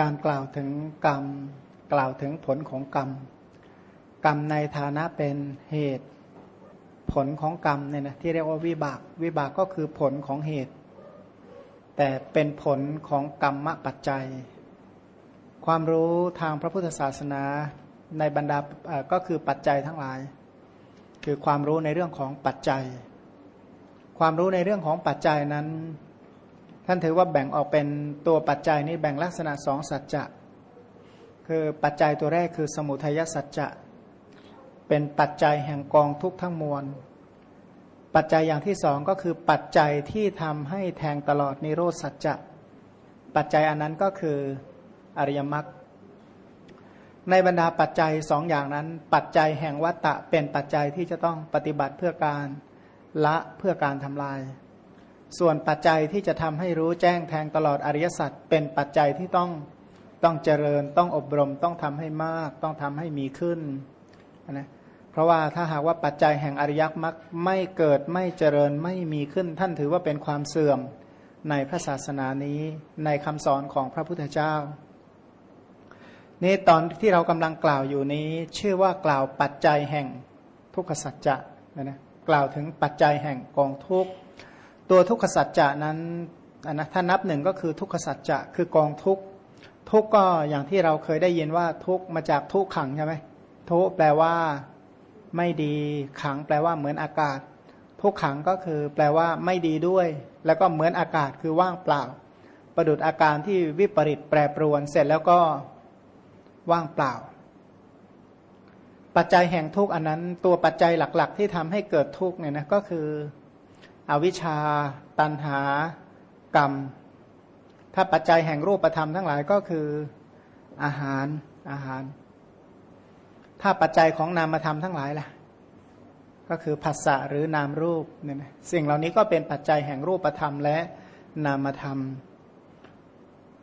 การกล่าวถึงกรรมกล่าวถึงผลของกรรม กรรมในฐานะเป็นเหตุผลของกรรมเนี่ยนะที่เรียกว่าวิบากวิบากก็คือผลของเหตุ แต่เป็นผลของกรรมปัจจัย ความรู้ทางพระพุทธศาสนาในบรรดาก็คือปัจจัยทั้งหลาย คือความรู้ในเรื่องของปัจจัย ความรู้ในเรื่องของปัจจัยนั้น ท่านถือว่าแบ่งออกเป็นตัวปัจจัยนี้แบ่งลักษณะสองสัจจะ คือปัจจัยตัวแรกคือสมุทัยสัจจะ เป็นปัจจัยแห่งกองทุกทั้งมวล ปัจจัยอย่างที่สองก็คือปัจจัยที่ทำให้แทงตลอดนิโรธสัจจะ ปัจจัยอันนั้นก็คืออริยมรรคในบรรดาปัจจัยสองอย่างนั้น ปัจจัยแห่งวัตตะเป็นปัจจัยที่จะต้องปฏิบัติเพื่อการละเพื่อการทำลาย ส่วนปัจจัยที่จะทำให้รู้แจ้งแทงตลอดอริยสัจเป็นปัจจัยที่ต้องต้องเจริญต้องอบรมต้องทำให้มาก ต้องทำให้มีขึ้นนะเพราะว่าถ้าหากว่าปัจจัยแห่งอริยมรรคไม่เกิดไม่เจริญไม่มีขึ้น ท่านถือว่าเป็นความเสื่อมในพระศาสนานี้ในคำสอนของพระพุทธเจ้านี่ตอนที่เรากำลังกล่าวอยู่นี้ ชื่อว่ากล่าวปัจจัยแห่งทุกขสัจจะนะนะกล่าวถึงปัจจัยแห่งกองทุก ตัวทุกขสัจจะนั้นนะถ้านับหนึ่งก็คือทุกขสัจจะคือกองทุกทุกก็อย่างที่เราเคยได้ยินว่าทุกมาจากทุกขังใช่ไหมทุแปลว่าไม่ดีขังแปลว่าเหมือนอากาศ ทุกขังก็คือแปลว่าไม่ดีด้วย แล้วก็เหมือนอากาศคือว่างเปล่า ประดุดอาการที่วิปริตแปรปรวนเสร็จแล้วก็ว่างเปล่า ปัจจัยแห่งทุกอันนั้น ตัวปัจจัยหลัก ๆ ที่ทำให้เกิดทุกเนี่ยนะก็คือ อวิชชา ตันหา กรรม ถ้าปัจจัยแห่งรูปธรรมทั้งหลายก็คืออาหารอาหาร ถ้าปัจจัยของนามธรรมทั้งหลายล่ะ ก็คือภาษาหรือนามรูปเนี่ยนะสิ่งเหล่านี้ก็เป็นปัจจัยแห่งรูปธรรมและนามธรรม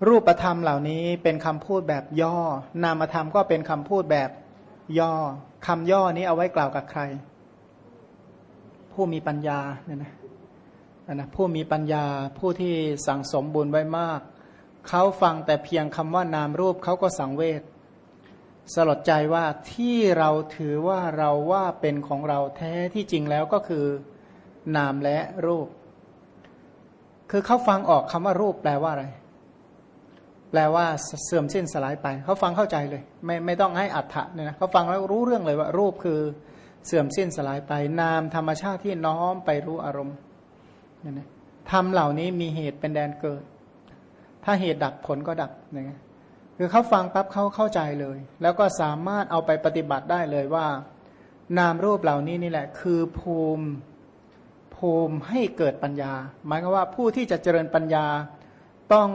รูปธรรมเหล่านี้เป็นคำพูดแบบย่อ นามธรรมก็เป็นคำพูดแบบย่อคำย่อนี้เอาไว้กล่าวกับใคร ผู้มีปัญญาเนี่ยนะ นะผู้มีปัญญาผู้ที่สั่งสมบุญไว้มาก เขาฟังแต่เพียงคำว่านามรูปเขาก็สังเวชสลดใจว่าที่เราถือว่าเราว่าเป็นของเราแท้ที่จริงแล้วก็คือนามและรูป คือเขาฟังออกคำว่ารูปแปลว่าอะไร แปลว่าเสื่อมสิ้นสลายไป เขาฟังเข้าใจเลย ไม่ไม่ต้องให้อัฏฐะเนี่ยนะเขาฟังแล้วรู้เรื่องเลยว่ารูปคือเสื่อมสิ้นสลายไป นามธรรมชาติที่น้อมไปรู้อารมณ์ เนี่ยนะทำเหล่านี้มีเหตุเป็นแดนเกิด ถ้าเหตุดับผลก็ดับนี่ยคือเขาฟังปั๊บเขาเข้าใจเลย แล้วก็สามารถเอาไปปฏิบัติได้เลยว่า นามรูปเหล่านี้นี่แหละ คือภูมิภูมิให้เกิดปัญญา หมายความว่าผู้ที่จะเจริญปัญญาต้อง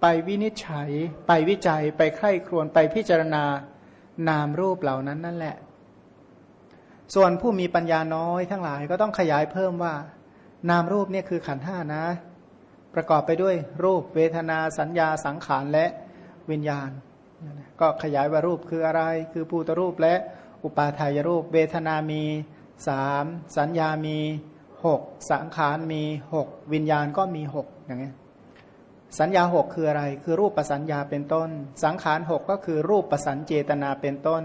ไปวินิจฉัย ไปวิจัย ไปใคร่ครวญไปพิจารณานามรูปเหล่านั้นนั่นแหละ ส่วนผู้มีปัญญาน้อยทั้งหลายก็ต้องขยายเพิ่มว่า นามรูปเนี่ยคือขันธ์ห้านะ ประกอบไปด้วยรูปเวทนาสัญญาสังขารและวิญญาณ ก็ขยายว่ารูปคืออะไร คือภูตรูปและอุปาทายรูป เวทนามีสามสัญญามีหกสังขารมีหกวิญญาณก็มีหกอย่างเงี้ยสัญญาหกคืออะไร คือรูปประสัญญาเป็นต้น สังขารหกก็คือรูปประสัญเจตนาเป็นต้น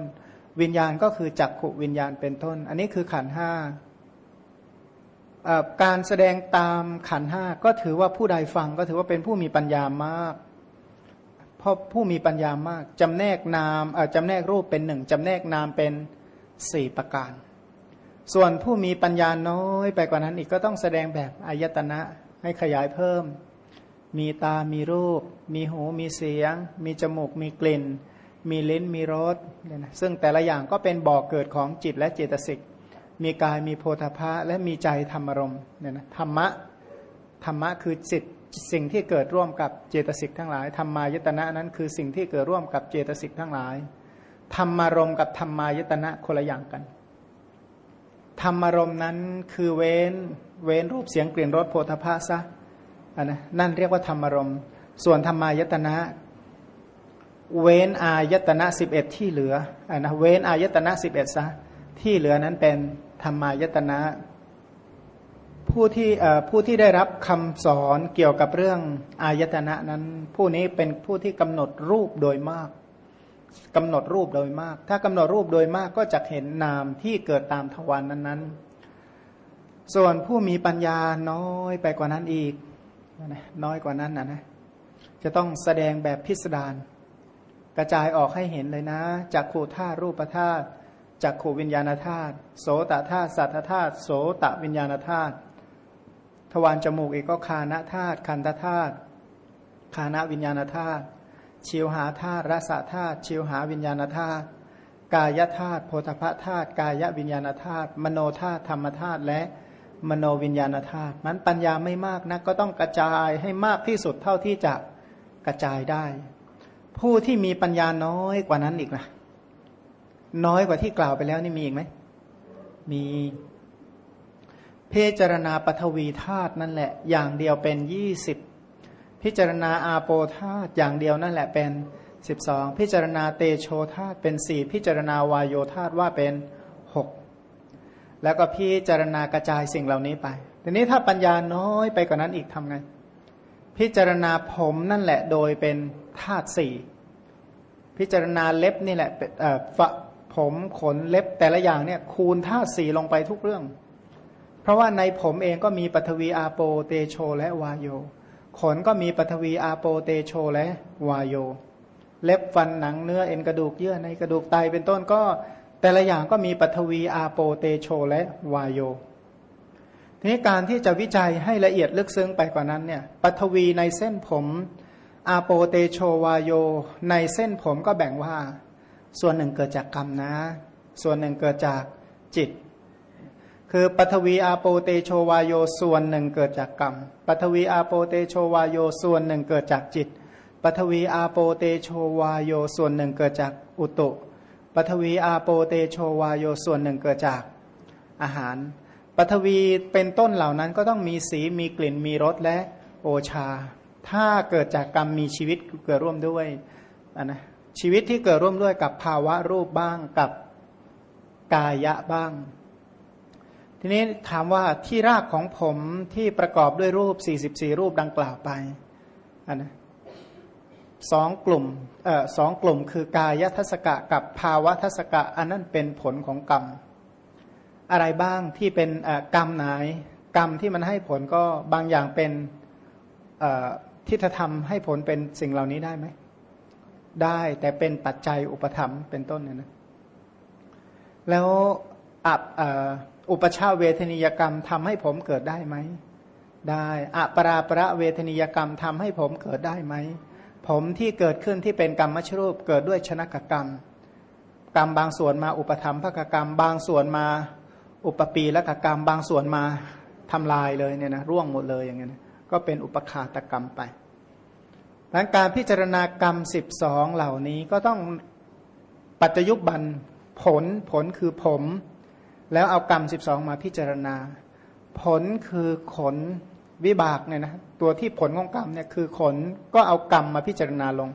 วิญญาณก็คือจักขุวิญญาณเป็นต้น อันนี้คือขันห้า การแสดงตามขันห้าก็ถือว่าผู้ใดฟังก็ถือว่าเป็นผู้มีปัญญามากเพราะผู้มีปัญญามากจำแนกนามจำแนกรูปเป็นหนึ่งจำแนกนามเป็นสี่ประการ ส่วนผู้มีปัญญาน้อยไปกว่านั้นอีกก็ต้องแสดงแบบอายตนะให้ขยายเพิ่ม มีตา มีรูป มีหู มีเสียง มีจมูก มีกลิ่น มีลิ้น มีรส ซึ่งแต่ละอย่างก็เป็นบ่อกเกิดของจิตและเจตสิก มีกายมีโพธพะและมีใจธรรมรมเนี่ยนะธรรมะธรรมะคือจิตสิ่งที่เกิดร่วมกับเจตสิกทั้งหลายธรรมายตนะนั้นคือสิ่งที่เกิดร่วมกับเจตสิกทั้งหลายธรรมารมกับธรรมายตนะคนละอย่างกัน ธรรมารมนั้นคือเว้นเว้นรูปเสียงกลิ่นรสโพธภาซะอันนะนั่นเรียกว่าธรรมารมส่วนธรรมายตนะ เว้นอายตนะสิบเอ็ดที่เหลืออันนะเว้นอายตนะสิบเอ็ดซะที่เหลือนั้นเป็น ธรรมายตนะ ผู้ที่ผู้ที่ได้รับคำสอนเกี่ยวกับเรื่องอายตนะนั้น ผู้นี้เป็นผู้ที่กำหนดรูปโดยมากกำหนดรูปโดยมาก ถ้ากำหนดรูปโดยมากก็จะเห็นนามที่เกิดตามทวารนนั้น ๆ ส่วนผู้มีปัญญาน้อยไปกว่านั้นอีก น้อยกว่านั้นนะนะจะต้องแสดงแบบพิสดารกระจายออกให้เห็นเลยนะจากขูธารูปธาตุ จากขูวิญญาณธาตุโสตธาตุสัทธาตุโสตวิญญาณธาตุทวารจมูกอีกก็คานธาตุคันธาตุคานวิญญาณธาตุชิวหาธาตุรสธาตุชิวหาวิญญาณธาตุกายธาตุโพธพธาตุกายวิญญาณธาตุมโนธาตุธรรมธาตุและมโนวิญญาณธาตุนั้นปัญญาไม่มากนะก็ต้องกระจายให้มากที่สุดเท่าที่จะกระจายได้ ผู้ที่มีปัญญาน้อยกว่านั้นอีกนะ น้อยกว่าที่กล่าวไปแล้วนี่มีอีกไหม มีเพจารณาปฐวีธาตุนั่นแหละ อย่างเดียวเป็นยี่สิบพิจารณาอาโปธาตุอย่างเดียวนั่นแหละเป็นสิบสองพิจารณาเตโชธาตุเป็นสี่พิจารณาวายโยธาตุว่าเป็นหกแล้วก็พิจารณากระจายสิ่งเหล่านี้ไปทีนี้ถ้าปัญญาน้อยไปกว่านั้นอีกทำไง พิจารณาผมนั่นแหละโดยเป็นธาตุสี่พิจารณาเล็บนี่แหละฝ ผมขนเล็บแต่ละอย่างเนี่ยคูณธาตุสี่ลงไปทุกเรื่อง เพราะว่าในผมเองก็มีปฐวีอาโปเตโชและวายโย ขนก็มีปฐวีอาโปเตโชและวายโย เล็บฟันหนังเนื้อเอ็นกระดูกเยื่อในกระดูกไตเป็นต้นก็แต่ละอย่างก็มีปฐวีอาโปเตโชและวายโย ทีนี้การที่จะวิจัยให้ละเอียดลึกซึ้งไปกว่านั้นเนี่ยปฐวีในเส้นผมอาโปเตโชวายโย ในเส้นผมก็แบ่งว่า ส่วนหนึ่งเกิดจากกรรมนะ ส่วนหนึ่งเกิดจากจิต คือปฐวีอาโปเตโชวายโยส่วนหนึ่งเกิดจากกรรมปฐวีอาโปเตโชวายโยส่วนหนึ่งเกิดจากจิตปฐวีอาโปเตโชวายโยส่วนหนึ่งเกิดจากอุตุปฐวีอาโปเตโชวายโยส่วนหนึ่งเกิดจากอาหารปฐวีเป็นต้นเหล่านั้นก็ต้องมีสีมีกลิ่นมีรสและโอชา ถ้าเกิดจากกรรมมีชีวิตเกิดร่วมด้วยนะ ชีวิตที่เกิดร่วมด้วยกับภาวะรูปบ้างกับกายะบ้าง ทีนี้ถามว่าที่รากของผมที่ประกอบด้วยรูป 44 รูปดังกล่าวไปอันนะสองกลุ่มเอ่อสองกลุ่มคือกายทัศกะกับภาวะทัศกะ อันนั้นเป็นผลของกรรม อะไรบ้างที่เป็นกรรมไหนกรรมที่มันให้ผลก็บางอย่างเป็นที่จะทำให้ผลเป็นสิ่งเหล่านี้ได้ไหม ได้ แต่เป็นปัจจัยอุปธรรมเป็นต้นเนี่ยนะแล้วอับอุปชาเวทนิยกรรมทำให้ผมเกิดได้ไหม ได้อปราประเวทนิยกรรมทำให้ผมเกิดได้ไหม ผมที่เกิดขึ้นที่เป็นกรรมมชรูปเกิดด้วยชนะกกรรม กรรมบางส่วนมาอุปธรรมภกกรรม บางส่วนมาอุปปีและกกรรม บางส่วนมาทำลายเลยเนี่ยนะร่วงหมดเลยอย่างเงี้ยก็เป็นอุปขาตกรรมไป ดังการพิจารณากรรมสิบสองเหล่านี้ก็ต้องปัจจยุบันผลผลคือผม แล้วเอากรรมสิบสองมาพิจารณา ผลคือขนวิบากเนี่ยนะตัวที่ผลของกรรมเนี่ยคือขนก็เอากรรมมาพิจารณาลง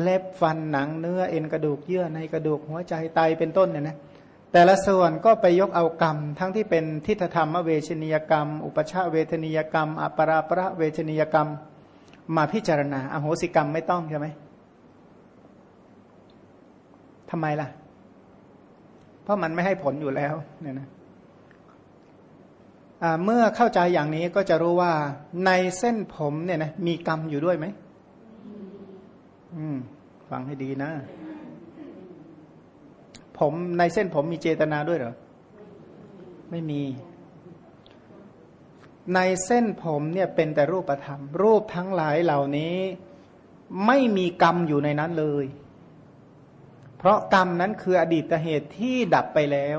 เล็บฟันหนังเนื้อเอ็นกระดูกเยื่อในกระดูกหัวใจไตเป็นต้นเนี่ยนะแต่ละส่วนก็ไปยกเอากรรม ทั้งที่เป็นทิฏฐธรรมเวชนียกรรม อุปชาเวทนียกรรมอปราประเวชนียกรรม มาพิจารณาอโหสิกรรมไม่ต้องใช่ไหมทำไมล่ะ เพราะมันไม่ให้ผลอยู่แล้วเนี่ยนะเมื่อเข้าใจอย่างนี้ก็จะรู้ว่าในเส้นผมเนี่ยนะมีกรรมอยู่ด้วยไหมอืม ฟังให้ดีนะ ผมในเส้นผมมีเจตนาด้วยเหรอ ไม่มี ในเส้นผมเนี่ยเป็นแต่รูปธรรม รูปทั้งหลายเหล่านี้ไม่มีกรรมอยู่ในนั้นเลย เพราะกรรมนั้นคืออดีตเหตุที่ดับไปแล้ว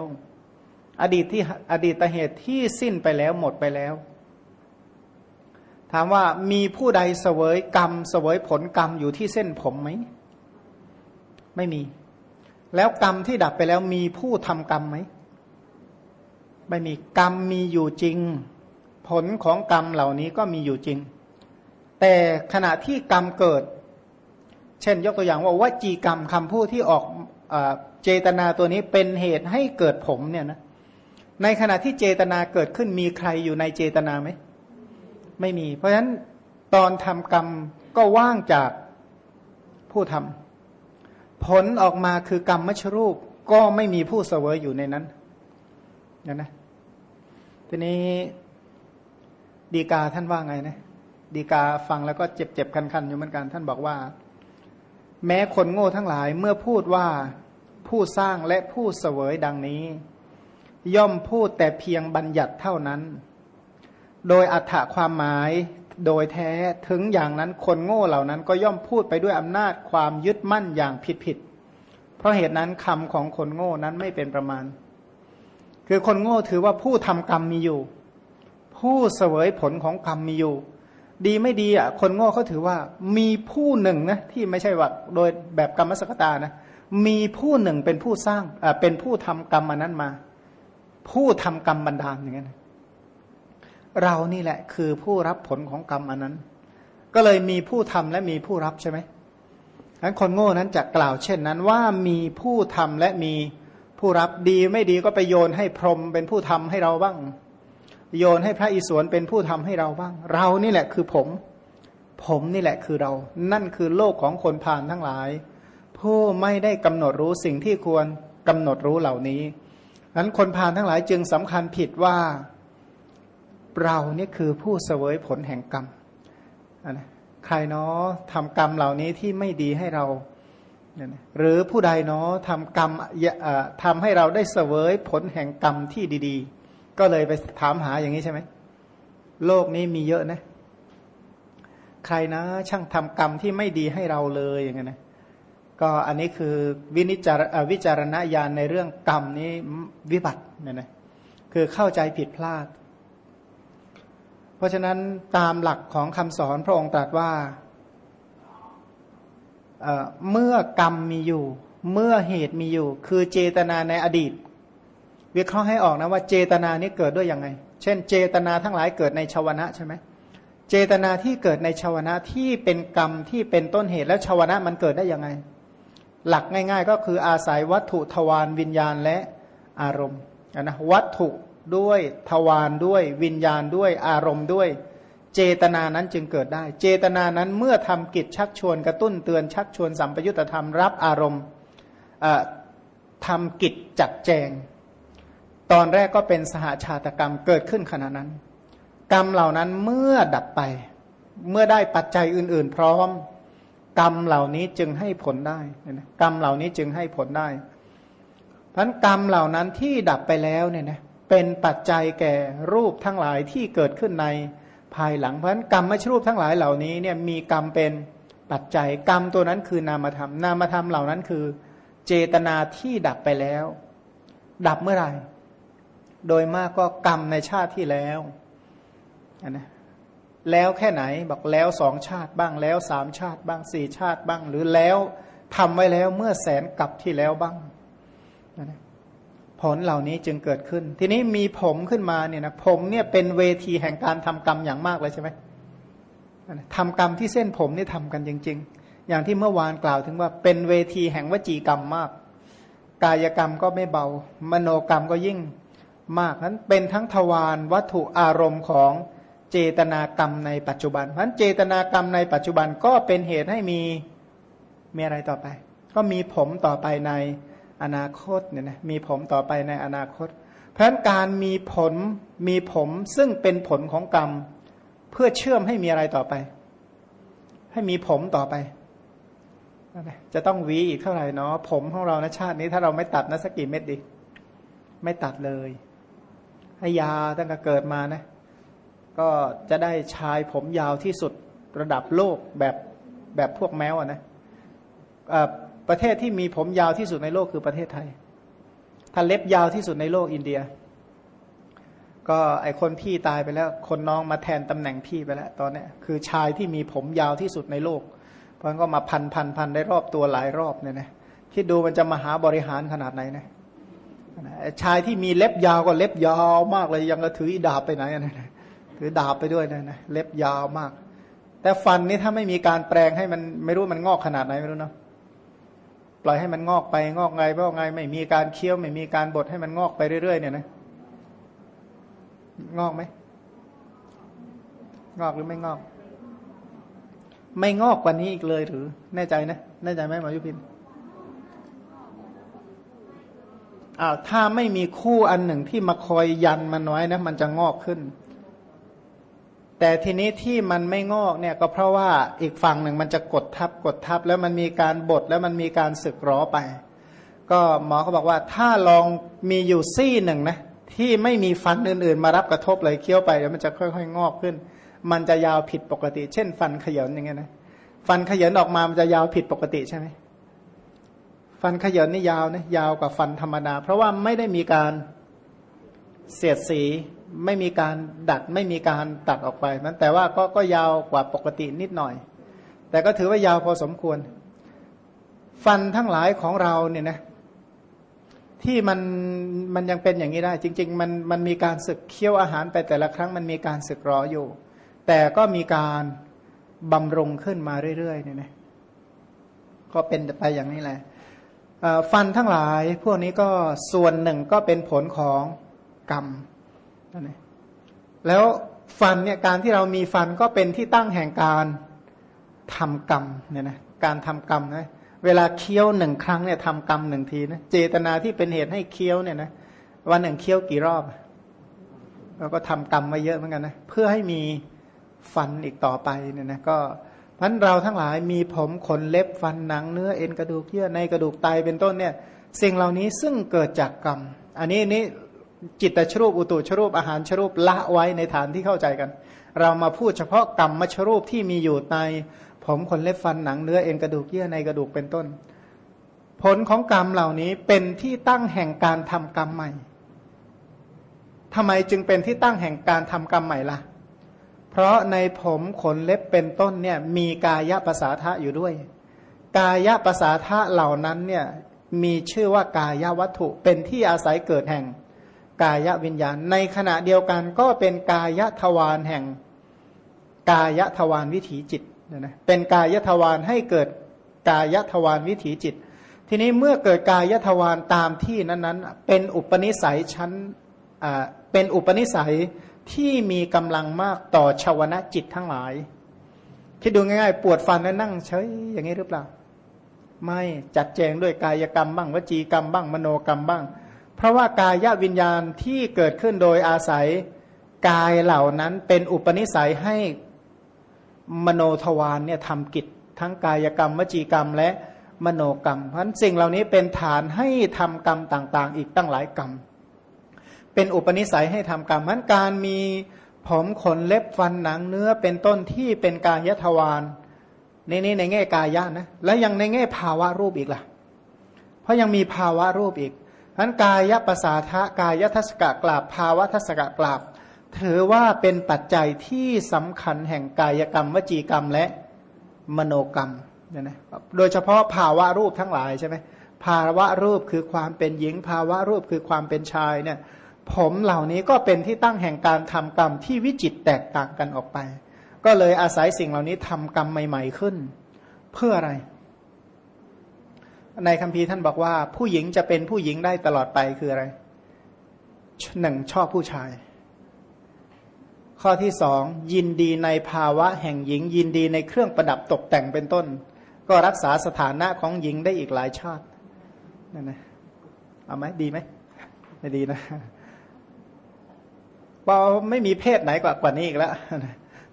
อดีตที่อดีตเหตุที่สิ้นไปแล้วหมดไปแล้ว ถามว่ามีผู้ใดเสวยกรรม เสวยผลกรรมอยู่ที่เส้นผมไหม ไม่มี แล้วกรรมที่ดับไปแล้วมีผู้ทำกรรมไหม ไม่มีกรรมมีอยู่จริง ผลของกรรมเหล่านี้ก็มีอยู่จริง แต่ขณะที่กรรมเกิด เช่นยกตัวอย่างว่าวจีกรรมคำพูดที่ออกเจตนาตัวนี้เป็นเหตุให้เกิดผมเนี่ยนะในขณะที่เจตนาเกิดขึ้นมีใครอยู่ในเจตนาไหมไม่มี เพราะฉะนั้นตอนทำกรรมก็ว่างจากผู้ทำผลออกมาคือกรรมมชรูปก็ไม่มีผู้เสวยอยู่ในนั้นนะนะทีนี้ ดีกาท่านว่าไงนะดีกาฟังแล้วก็เจ็บเจ็บคันคันอยู่เหมือนกัน ท่านบอกว่า แม้คนโง่ทั้งหลายเมื่อพูดว่าผู้สร้างและผู้เสวยดังนี้ ย่อมพูดแต่เพียงบัญญัติเท่านั้น โดยอัถะความหมายโดยแท้ถึงอย่างนั้นคนโง่เหล่านั้นก็ย่อมพูดไปด้วยอำนาจความยึดมั่นอย่างผิดผิดเพราะเหตุนั้นคำของคนโง่นั้นไม่เป็นประมาณ คือคนโง่ถือว่าผู้ทำกรรมมีอยู่ ผู้เสวยผลของกรรมมีอยู่ ดีไม่ดีอะ คนโง่เขาถือว่ามีผู้หนึ่งนะที่ไม่ใช่ว่าโดยแบบกรรมสกตานะมีผู้หนึ่งเป็นผู้สร้างอ่าเป็นผู้ทำกรรมมานั้นมา ผู้ทำกรรมบันดาลอย่างนั้นเรานี่แหละคือผู้รับผลของกรรมอันนั้น ก็เลยมีผู้ทำและมีผู้รับใช่ไหมนั้นคนโง่นั้นจะกล่าวเช่นนั้นว่ามีผู้ทำและมีผู้รับดีไม่ดีก็ไปโยนให้พรหมเป็นผู้ทำให้เราบ้าง โยนให้พระอิศวรเป็นผู้ทำให้เราบ้าง เรานี่แหละคือผม ผมนี่แหละคือเรา นั่นคือโลกของคนผ่านทั้งหลาย ผู้ไม่ได้กำหนดรู้สิ่งที่ควรกำหนดรู้เหล่านี้นั้นคนผ่านทั้งหลายจึงสำคัญผิดว่า เรานี่คือผู้เสวยผลแห่งกรรมนะใครเนาะทำกรรมเหล่านี้ที่ไม่ดีให้เรา หรือผู้ใดเนาะทำกรรมทำให้เราได้เสวยผลแห่งกรรมที่ดี ๆ ก็เลยไปถามหาอย่างนี้ใช่ไหมโลกนี้มีเยอะนะ ใครนะ ช่างทำกรรมที่ไม่ดีให้เราเลยอย่างเงี้ยนะก็อันนี้คือวินิจารวิจารณญาณในเรื่องกรรมนี้วิบัติเนี่ยนะคือเข้าใจผิดพลาด เพราะฉะนั้นตามหลักของคำสอนพระองค์ตรัสว่าเเมื่อกรรมมีอยู่ เมื่อเหตุมีอยู่ คือเจตนาในอดีต วิเคราะห์ให้ออกนะว่าเจตนานี้เกิดด้วยยังไง เช่น เจตนาทั้งหลายเกิดในชาวนะใช่ไหมเจตนาที่เกิดในชาวนะที่เป็นกรรมที่เป็นต้นเหตุและชาวนะมันเกิดได้ยังไง หลักง่าย ๆ ก็คืออาศัยวัตถุทวารวิญญาณและอารมณ์นะวัตถุด้วยทวารด้วยวิญญาณด้วยอารมณ์ด้วย เจตนานั้นจึงเกิดได้ เจตนานั้นเมื่อทำกิจชักชวนกระตุ้นเตือนชักชวนสัมปยุตธรรมรับอารมณ์ทำกิจจัดแจง ตอนแรกก็เป็นสหาชาตกรรมเกิดขึ้นขณะนั้น กรรมเหล่านั้นเมื่อดับไป เมื่อได้ปัจจัยอื่น ๆ พร้อม กรรมเหล่านี้จึงให้ผลได้กรรมเหล่านี้จึงให้ผลได้พันกรรมเหล่านั้นที่ดับไปแล้วเนี่ยนะเป็นปัจจัยแก่รูปทั้งหลายที่เกิดขึ้นในภายหลังเพราะฉะนั้นกรรมไม่รูปทั้งหลายเหล่านี้เนี่ยมีกรรมเป็นปัจจัยกรรมตัวนั้นคือนามธรรม นามธรรมเหล่านั้นคือ เจตนาที่ดับไปแล้ว ดับเมื่อไหร่ โดยมากก็กรรมในชาติที่แล้วนะแล้วแค่ไหนบอกแล้วสองชาติบ้างแล้วสามชาติบ้างสี่ชาติบ้าง หรือแล้วทำไว้แล้วเมื่อแสนกับที่แล้วบ้างนะผลเหล่านี้จึงเกิดขึ้น ทีนี้มีผมขึ้นมาเนี่ยนะผมเนี่ยเป็นเวทีแห่งการทำกรรมอย่างมากเลยใช่ไหมทำกรรมที่เส้นผมนี่ทำกันจริง ๆ อย่างที่เมื่อวานกล่าวถึงว่าเป็นเวทีแห่งวจีกรรมมาก กายกรรมก็ไม่เบา มโนกรรมก็ยิ่ง มากนั้นเป็นทั้งทวารวัตถุอารมณ์ของเจตนากรรมในปัจจุบันเพราะเจตนากรรมในปัจจุบันก็เป็นเหตุให้มีมีอะไรต่อไป ก็มีผมต่อไปในอนาคตเนี่ยนะมีผมต่อไปในอนาคต เพราะฉะนั้นการมีผลมีผมซึ่งเป็นผลของกรรม เพื่อเชื่อมให้มีอะไรต่อไป ให้มีผมต่อไป จะต้องวีอีกเท่าไหร่เนาะผมของเราในชาตินี้ถ้าเราไม่ตัดนะสักกี่เม็ดดี ไม่ตัดเลย ให้ยาตั้งแต่เกิดมานะ ก็จะได้ชายผมยาวที่สุดระดับโลกแบบแบบพวกแมวอะนะประเทศที่มีผมยาวที่สุดในโลกคือประเทศไทย ถ้าเล็บยาวที่สุดในโลกอินเดีย ก็ไอคนพี่ตายไปแล้ว คนน้องมาแทนตำแหน่งพี่ไปแล้ว ตอนนี้คือชายที่มีผมยาวที่สุดในโลก เพราะงั้นก็มาพันพันพันได้รอบตัวหลายรอบเนี่ยนะคิดดูมันจะมาหาบริหารขนาดไหนนะ ชายที่มีเล็บยาวก็เล็บยาวมากเลยยังกระถือดาบไปไหนนะถือดาบไปด้วยนะนะเล็บยาวมาก แต่ฟันนี่ถ้าไม่มีการแปลงให้มันไม่รู้มันงอกขนาดไหนไม่รู้เนาะปล่อยให้มันงอกไปงอกไงเพราะไงไม่มีการเคี้ยวไม่มีการบดให้มันงอกไปเรื่อยๆเนี่ยนะงอกไหมงอกหรือไม่งอก ไม่งอกกว่านี้อีกเลยหรือ แน่ใจนะแน่ใจไหมหมอยุพิน อ้าวถ้าไม่มีคู่อันหนึ่งที่มาคอยยันมันไว้นะมันจะงอกขึ้น แต่ทีนี้ที่มันไม่งอกเนี่ยก็เพราะว่าอีกฝั่งหนึ่งมันจะกดทับกดทับ แล้วมันมีการบดแล้วมันมีการสึกร้อไป ก็หมอเขาบอกว่าถ้าลองมีอยู่ซี่หนึ่งนะที่ไม่มีฟันอื่นๆ มารับกระทบเลยเคี้ยวไปแล้วมันจะค่อยๆ งอกขึ้น มันจะยาวผิดปกติ เช่น ฟันขยันอย่างเงี้ยนะฟันขยันออกมามันจะยาวผิดปกติใช่ไหม ฟันขยันนี่ยาวนะยาวกว่าฟันธรรมดา เพราะว่าไม่ได้มีการเสียดสี ไม่มีการดัดไม่มีการตัดออกไปนั้นแต่ว่าก็ก็ยาวกว่าปกตินิดหน่อย แต่ก็ถือว่ายาวพอสมควร ฟันทั้งหลายของเราเนี่ยนะที่มันมันยังเป็นอย่างนี้ได้ จริง ๆ มันมันมีการสึกเคี้ยวอาหารไปแต่ละครั้งมันมีการสึกรออยู่ แต่ก็มีการบำรุงขึ้นมาเรื่อยๆเนี่ยนะก็เป็นไปอย่างนี้แหละ ฟันทั้งหลายพวกนี้ก็ส่วนหนึ่งก็เป็นผลของกรรมแล้วฟันเนี่ยการที่เรามีฟันก็เป็นที่ตั้งแห่งการทำกรรมเนี่ยนะการทำกรรมนะเวลาเคี้ยวหนึ่งครั้งเนี่ยทำกรรมหนึ่งทีนะเจตนาที่เป็นเหตุให้เคี้ยวเนี่ยนะวันหนึ่งเคี้ยวกี่รอบเราก็ทำกรรมมาเยอะเหมือนกันนะเพื่อให้มีฟันอีกต่อไปเนี่ยนะก็ พันเราทั้งหลายมีผมขนเล็บฟันหนังเนื้อเอ็นกระดูกเยื่อในกระดูกไตเป็นต้นเนี่ย สิ่งเหล่านี้ซึ่งเกิดจากกรรม อันนี้นี่จิตตชรูปอุตุชรูปอาหารชรูปละไว้ในฐานที่เข้าใจกัน เรามาพูดเฉพาะกรรมมชรูปที่มีอยู่ใน ผมขนเล็บฟันหนังเนื้อเอ็นกระดูกเยื่อในกระดูกเป็นต้น ผลของกรรมเหล่านี้เป็นที่ตั้งแห่งการทำกรรมใหม่ทำไมจึงเป็นที่ตั้งแห่งการทำกรรมใหม่ละ่ะ เพราะในผมขนเล็บเป็นต้นเนี่ยมีกายภาษาทะอยู่ด้วย กายภาษาทะเหล่านั้นเนี่ยมีชื่อว่ากายวัตถุเป็นที่อาศัยเกิดแห่ง กายวิญญาณ ในขณะเดียวกันก็เป็นกายทวารแห่ง กายทวารวิถีจิตนะเป็นกายทวารให้เกิดกายทวารวิถีจิต ทีนี้เมื่อเกิดกายทวารตามที่นั้นๆ เป็นอุปนิสัยชั้นเป็นอุปนิสัย ที่มีกำลังมากต่อชาวนะจิตทั้งหลายคิดดูง่ายๆ ปวดฟันแล้วนั่งเฉยอย่างนี้หรือเปล่า ไม่จัดแจงด้วยกายกรรมบ้างวจีกรรมบ้างมโนกรรมบ้าง เพราะว่ากายวิญญาณที่เกิดขึ้นโดยอาศัยกายเหล่านั้นเป็นอุปนิสัยให้มโนทวารเนี่ยทำกิจ ทั้งกายกรรมวจีกรรมและมโนกรรมเพราะสิ่งเหล่านี้เป็นฐานให้ทำกรรมต่าง ๆ อีกตั้งหลายกรรม เป็นอุปนิสัยให้ทำกรรมมันการมีผมขนเล็บฟันหนังเนื้อเป็นต้นที่เป็นกายทวารในนี้ในแง่กายะนะแล้วยังในแง่ภาวะรูปอีกล่ะ เพราะยังมีภาวะรูปอีกนั้นกายภาษาทะกายทัศกะกราบภาวะทัศกะกราบถือว่าเป็นปัจจัยที่สำคัญแห่งกายกรรมวจีกรรมและมโนกรรมเนี่ยนะโดยเฉพาะภาวะรูปทั้งหลายใช่ไหมภาวะรูปคือความเป็นหญิง ภาวะรูปคือความเป็นชายเนี่ย ผมเหล่านี้ก็เป็นที่ตั้งแห่งการทำกรรมที่วิจิตแตกต่างกันออกไป ก็เลยอาศัยสิ่งเหล่านี้ทำกรรมใหม่ ๆขึ้น เพื่ออะไร ในคัมภีร์ท่านบอกว่า ผู้หญิงจะเป็นผู้หญิงได้ตลอดไปคืออะไรหนึ่งชอบผู้ชาย ข้อที่สองยินดีในภาวะแห่งหญิง ยินดีในเครื่องประดับตกแต่งเป็นต้น ก็รักษาสถานะของหญิงได้อีกหลายชาตินั่นนะเอาไหมดีไหมไม่ดีนะ พอไม่มีเพศไหนกว่ากว่านี้อีกแล้ว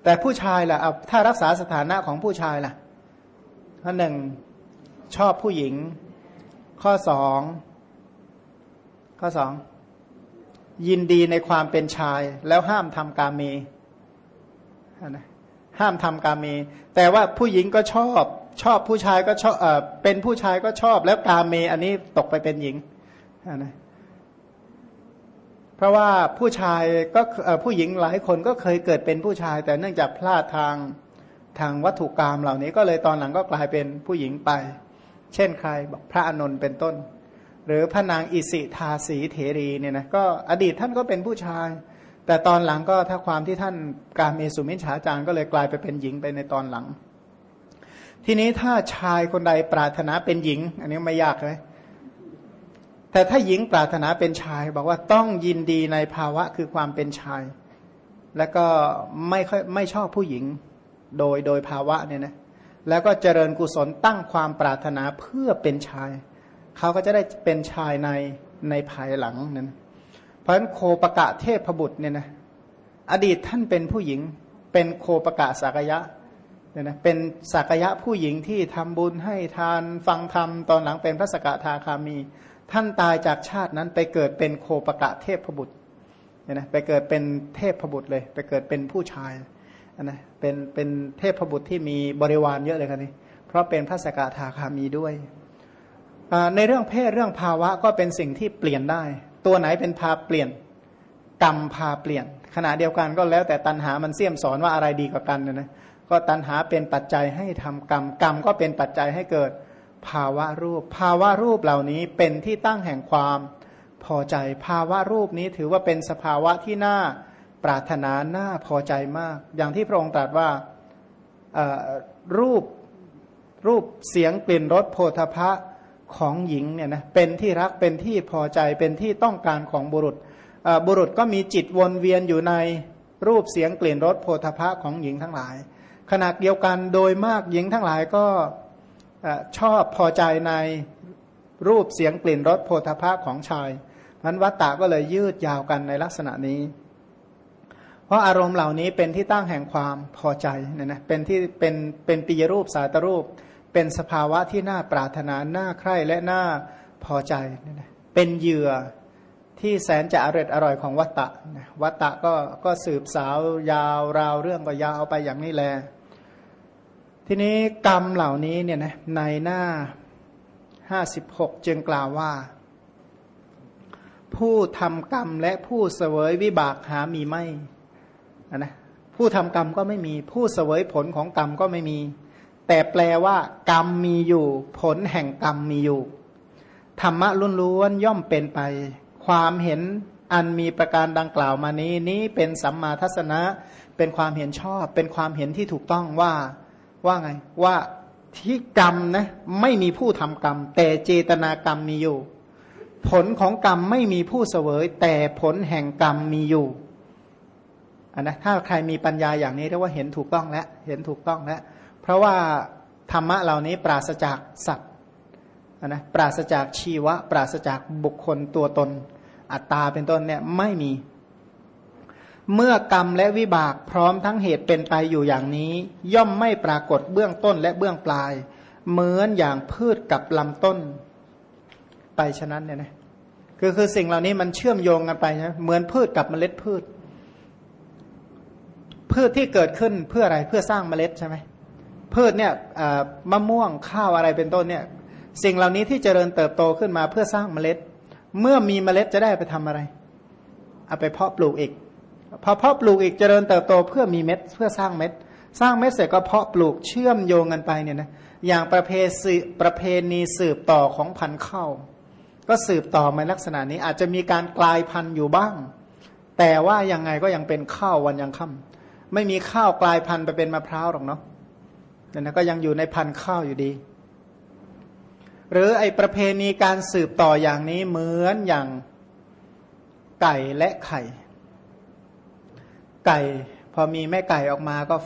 แต่ผู้ชายล่ะเอาถ้ารักษาสถานะของผู้ชายล่ะข้อหนึ่งชอบผู้หญิง ข้อสองข้อสองยินดีในความเป็นชาย แล้วห้ามทำกาเมห้ามทำกาเม แต่ว่าผู้หญิงก็ชอบ ชอบผู้ชายก็ชอบเออเป็นผู้ชายก็ชอบแล้วกาเม อันนี้ตกไปเป็นหญิงนะ เพราะว่าผู้ชายก็ผู้หญิงหลายคนก็เคยเกิดเป็นผู้ชาย แต่เนื่องจากพลาดทางทางวัตถุกรรมเหล่านี้ก็เลยตอนหลังก็กลายเป็นผู้หญิงไป เช่นใครบอกพระอนนท์เป็นต้น หรือพระนางอิสิทาสีเถรีเนี่ยนะก็อดีตท่านก็เป็นผู้ชาย แต่ตอนหลังก็ถ้าความที่ท่านการเมสุมิชฌาจารก็เลยกลายไปเป็นหญิงไปในตอนหลัง ทีนี้ถ้าชายคนใดปรารถนาเป็นหญิง อันนี้ไม่ยากเลย แต่ถ้าหญิงปรารถนาเป็นชาย บอกว่าต้องยินดีในภาวะคือความเป็นชาย แล้วก็ไม่ค่อยไม่ชอบผู้หญิงโดยโดยภาวะเนี่ยนะแล้วก็เจริญกุศลตั้งความปรารถนาเพื่อเป็นชาย เขาก็จะได้เป็นชายในในภายหลังนั้นเพราะฉะนั้นโคปกะเทพบุตรเนี่ยนะอดีตท่านเป็นผู้หญิง เป็นโคปกะสักยะเนี่ยนะเป็นสักยะผู้หญิงที่ทำบุญให้ทานฟังธรรมตอนหลังเป็นพระสกทาคามี ท่านตายจากชาตินั้นไปเกิดเป็นโคปกะเทพบุตรเนี่ยนะไปเกิดเป็นเทพบุตรเลย ไปเกิดเป็นผู้ชายนะเป็นเป็นเทพบุตรที่มีบริวารเยอะเลยครับนี่เพราะเป็นพระสกทาคามีด้วยในเรื่องเพศเรื่องภาวะก็เป็นสิ่งที่เปลี่ยนได้ ตัวไหนเป็นพาเปลี่ยนกรรมพาเปลี่ยน ขณะเดียวกันก็แล้วแต่ตัณหามันเสี่ยมสอนว่าอะไรดีกว่ากันนะนะก็ตัณหาเป็นปัจจัยให้ทำกรรมกรรมก็เป็นปัจจัยให้เกิด ภาวะรูป ภาวะรูปเหล่านี้เป็นที่ตั้งแห่งความพอใจ ภาวะรูปนี้ถือว่าเป็นสภาวะที่น่าปรารถนาน่าพอใจมาก อย่างที่พระองค์ตรัสว่ารูปรูปเสียงกลิ่นรสโพธพะของหญิงเนี่ยนะเป็นที่รักเป็นที่พอใจเป็นที่ต้องการของบุรุษบุรุษก็มีจิตวนเวียนอยู่ในรูปเสียงกลิ่นรสโพธพะของหญิงทั้งหลาย ขณะเดียวกันโดยมากหญิงทั้งหลายก็ ชอบพอใจในรูปเสียงกลิ่นรสโพธพของชายมันวัตตะก็เลยยืดยาวกันในลักษณะนี้ เพราะอารมณ์เหล่านี้เป็นที่ตั้งแห่งความพอใจเนี่ยนะเป็นที่เป็นเป็นปียรูปสาตรูป เป็นสภาวะที่น่าปรารถนาน่าใคร่และน่าพอใจเนี่ยนะเป็นเหยื่อที่แสนจะอร่อยอร่อยของวัตตะวัตตะก็ก็สืบสาวยาวราวเรื่องก็ยาวไปอย่างนี้แหละ ทีนี้กรรมเหล่านี้เนี่ยนะในหน้าห้าสิบหกจึงกล่าวว่า ผู้ทำกรรมและผู้เสวยวิบากหามีไม่นะผู้ทำกรรมก็ไม่มี ผู้เสวยผลของกรรมก็ไม่มี แต่แปลว่า กรรมมีอยู่ ผลแห่งกรรมมีอยู่ ธรรมะล้วนๆย่อมเป็นไป ความเห็นอันมีประการดังกล่าวมานี้ นี้เป็นสัมมาทัศนะ เป็นความเห็นชอบ เป็นความเห็นที่ถูกต้องว่า ว่าไง ว่าที่กรรมนะไม่มีผู้ทำกรรม แต่เจตนากรรมมีอยู่ ผลของกรรมไม่มีผู้เสวย แต่ผลแห่งกรรมมีอยู่อันนะถ้าใครมีปัญญาอย่างนี้เรียกว่าเห็นถูกต้องแล้วเห็นถูกต้องแล้วเพราะว่าธรรมะเหล่านี้ปราศจากสัตว์นะปราศจากชีวะ ปราศจากบุคคลตัวตน อัตตาเป็นต้นเนี่ยไม่มี เมื่อกรรมและวิบากพร้อมทั้งเหตุเป็นไปอยู่อย่างนี้ ย่อมไม่ปรากฏเบื้องต้นและเบื้องปลาย เหมือนอย่างพืชกับลำต้น ไปฉะนั้นเนี่ยนะคือคือสิ่งเหล่านี้มันเชื่อมโยงกันไปนะเหมือนพืชกับเมล็ดพืช พืชที่เกิดขึ้นเพื่ออะไรเพื่อสร้างเมล็ดใช่ไหมพืชเนี่ยมะม่วงข้าวอะไรเป็นต้นเนี่ย สิ่งเหล่านี้ที่เจริญเติบโตขึ้นมาเพื่อสร้างเมล็ด เมื่อมีเมล็ดจะได้ไปทำอะไรเอาไปเพาะปลูกอีก พอเพาะปลูกอีกเจริญเติบโตเพื่อมีเม็ดเพื่อสร้างเม็ด สร้างเม็ดเสร็จก็เพาะปลูกเชื่อมโยงกันไปเนี่ยนะอย่างประเพณีประเพณีสืบต่อของพันธุ์ข้าวก็สืบต่อมาลักษณะนี้อาจจะมีการกลายพันธุ์อยู่บ้าง แต่ว่ายังไงก็ยังเป็นข้าววันยังค่ำไม่มีข้าวกลายพันธุ์ไปเป็นมะพร้าวหรอกเนาะนั่นก็ยังอยู่ในพันธุ์ข้าวอยู่ดี หรือไอประเพณีการสืบต่ออย่างนี้เหมือนอย่างไก่และไข่ ไก่ พอมีแม่ไก่ออกมาก็